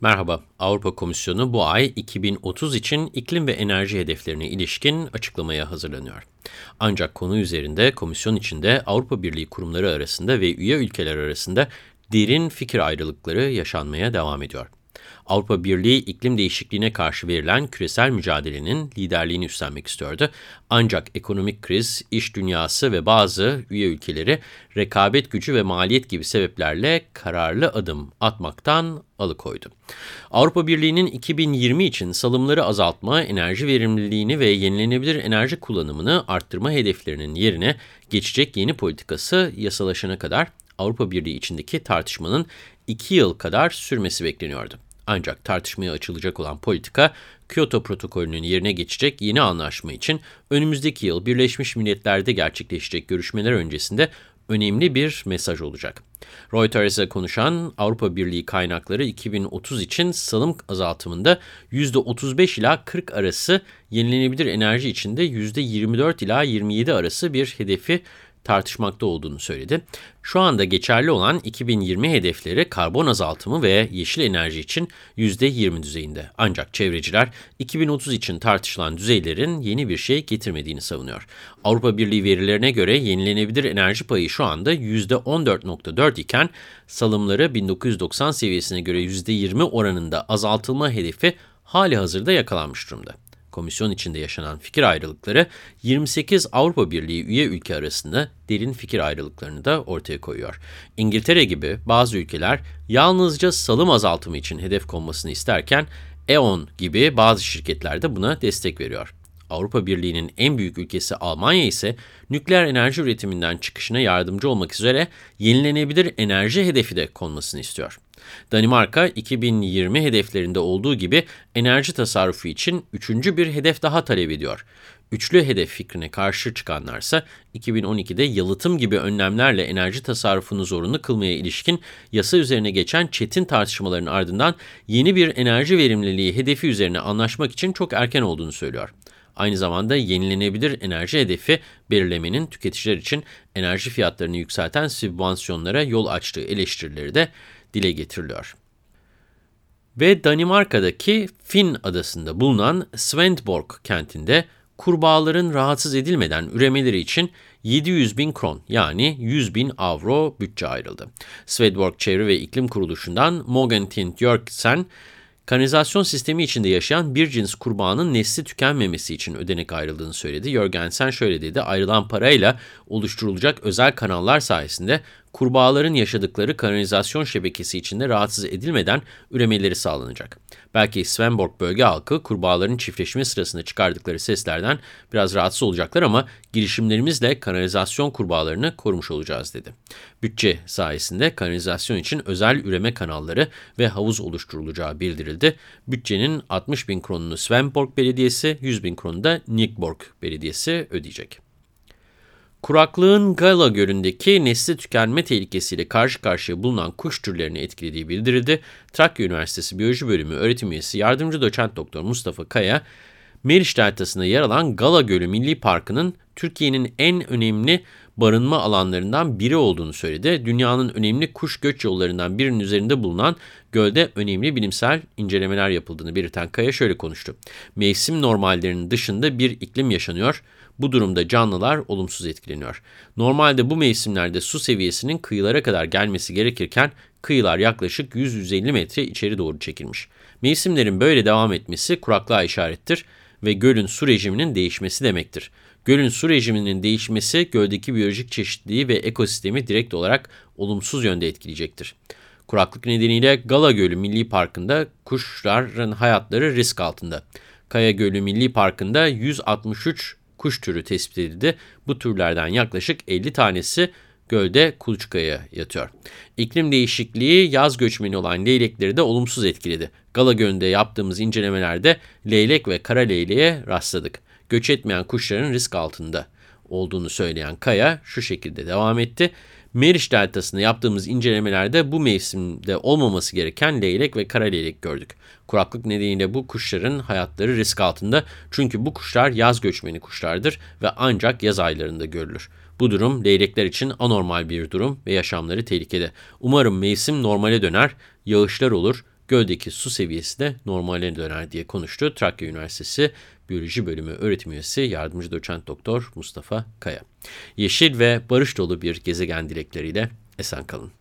Merhaba, Avrupa Komisyonu bu ay 2030 için iklim ve enerji hedeflerine ilişkin açıklamaya hazırlanıyor. Ancak konu üzerinde komisyon içinde Avrupa Birliği kurumları arasında ve üye ülkeler arasında derin fikir ayrılıkları yaşanmaya devam ediyor. Avrupa Birliği iklim değişikliğine karşı verilen küresel mücadelenin liderliğini üstlenmek istiyordu. Ancak ekonomik kriz, iş dünyası ve bazı üye ülkeleri rekabet gücü ve maliyet gibi sebeplerle kararlı adım atmaktan alıkoydu. Avrupa Birliği'nin 2020 için salımları azaltma, enerji verimliliğini ve yenilenebilir enerji kullanımını arttırma hedeflerinin yerine geçecek yeni politikası yasalaşana kadar Avrupa Birliği içindeki tartışmanın 2 yıl kadar sürmesi bekleniyordu. Ancak tartışmaya açılacak olan politika, Kyoto protokolünün yerine geçecek yeni anlaşma için önümüzdeki yıl Birleşmiş Milletler'de gerçekleşecek görüşmeler öncesinde önemli bir mesaj olacak. Reuters'e konuşan Avrupa Birliği kaynakları 2030 için salım azaltımında %35 ila 40 arası yenilenebilir enerji içinde %24 ila 27 arası bir hedefi tartışmakta olduğunu söyledi. Şu anda geçerli olan 2020 hedefleri karbon azaltımı ve yeşil enerji için %20 düzeyinde. Ancak çevreciler 2030 için tartışılan düzeylerin yeni bir şey getirmediğini savunuyor. Avrupa Birliği verilerine göre yenilenebilir enerji payı şu anda %14.4 iken salımları 1990 seviyesine göre %20 oranında azaltılma hedefi hali hazırda yakalanmış durumda komisyon içinde yaşanan fikir ayrılıkları 28 Avrupa Birliği üye ülke arasında derin fikir ayrılıklarını da ortaya koyuyor. İngiltere gibi bazı ülkeler yalnızca salım azaltımı için hedef konmasını isterken E.ON gibi bazı şirketler de buna destek veriyor. Avrupa Birliği'nin en büyük ülkesi Almanya ise nükleer enerji üretiminden çıkışına yardımcı olmak üzere yenilenebilir enerji hedefi de konmasını istiyor. Danimarka 2020 hedeflerinde olduğu gibi enerji tasarrufu için üçüncü bir hedef daha talep ediyor. Üçlü hedef fikrine karşı çıkanlarsa 2012'de yalıtım gibi önlemlerle enerji tasarrufunu zorunlu kılmaya ilişkin yasa üzerine geçen çetin tartışmaların ardından yeni bir enerji verimliliği hedefi üzerine anlaşmak için çok erken olduğunu söylüyor. Aynı zamanda yenilenebilir enerji hedefi belirlemenin tüketiciler için enerji fiyatlarını yükselten sübvansiyonlara yol açtığı eleştirileri de dile getiriliyor. Ve Danimarka'daki Fin adasında bulunan Svendborg kentinde kurbağaların rahatsız edilmeden üremeleri için 700 bin kron yani 100 bin avro bütçe ayrıldı. Svedborg Çevre ve İklim Kuruluşu'ndan Mogentin Jörgsen, Kanalizasyon sistemi içinde yaşayan bir cins kurbağanın nesli tükenmemesi için ödenek ayrıldığını söyledi. Jörgensen şöyle dedi, ayrılan parayla oluşturulacak özel kanallar sayesinde kurbağaların yaşadıkları kanalizasyon şebekesi içinde rahatsız edilmeden üremeleri sağlanacak. Belki Svenborg bölge halkı kurbağaların çiftleşme sırasında çıkardıkları seslerden biraz rahatsız olacaklar ama girişimlerimizle kanalizasyon kurbağalarını korumuş olacağız dedi. Bütçe sayesinde kanalizasyon için özel üreme kanalları ve havuz oluşturulacağı bildirildi. Bütçenin 60 bin kronunu Svenborg Belediyesi, 100 bin kronunu da Nickborg Belediyesi ödeyecek. Kuraklığın Gala Gölü'ndeki nesli tükenme tehlikesiyle karşı karşıya bulunan kuş türlerini etkilediği bildirildi. Trakya Üniversitesi Biyoloji Bölümü öğretim üyesi yardımcı doçent doktor Mustafa Kaya, Meriç Deltası'nda yer alan Gala Gölü Milli Parkı'nın Türkiye'nin en önemli barınma alanlarından biri olduğunu söyledi. Dünyanın önemli kuş göç yollarından birinin üzerinde bulunan gölde önemli bilimsel incelemeler yapıldığını belirten Kaya şöyle konuştu. Mevsim normallerinin dışında bir iklim yaşanıyor. Bu durumda canlılar olumsuz etkileniyor. Normalde bu mevsimlerde su seviyesinin kıyılara kadar gelmesi gerekirken kıyılar yaklaşık 100-150 metre içeri doğru çekilmiş. Mevsimlerin böyle devam etmesi kuraklığa işarettir ve gölün su rejiminin değişmesi demektir. Gölün su rejiminin değişmesi göldeki biyolojik çeşitliliği ve ekosistemi direkt olarak olumsuz yönde etkileyecektir. Kuraklık nedeniyle Gala Gölü Milli Parkı'nda kuşların hayatları risk altında. Kaya Gölü Milli Parkı'nda 163 kuş türü tespit edildi. Bu türlerden yaklaşık 50 tanesi gölde kuluçkaya yatıyor. İklim değişikliği yaz göçmeni olan leylekleri de olumsuz etkiledi. Gala Gölü'nde yaptığımız incelemelerde leylek ve kara leyleğe rastladık. Göç etmeyen kuşların risk altında olduğunu söyleyen Kaya şu şekilde devam etti. Meriç Deltası'nda yaptığımız incelemelerde bu mevsimde olmaması gereken leylek ve kara leylek gördük. Kuraklık nedeniyle bu kuşların hayatları risk altında çünkü bu kuşlar yaz göçmeni kuşlardır ve ancak yaz aylarında görülür. Bu durum leylekler için anormal bir durum ve yaşamları tehlikede. Umarım mevsim normale döner, yağışlar olur, göldeki su seviyesi de normale döner diye konuştu. Trakya Üniversitesi Biyoloji Bölümü öğretim üyesi yardımcı doçent doktor Mustafa Kaya. Yeşil ve barış dolu bir gezegen dilekleriyle esen kalın.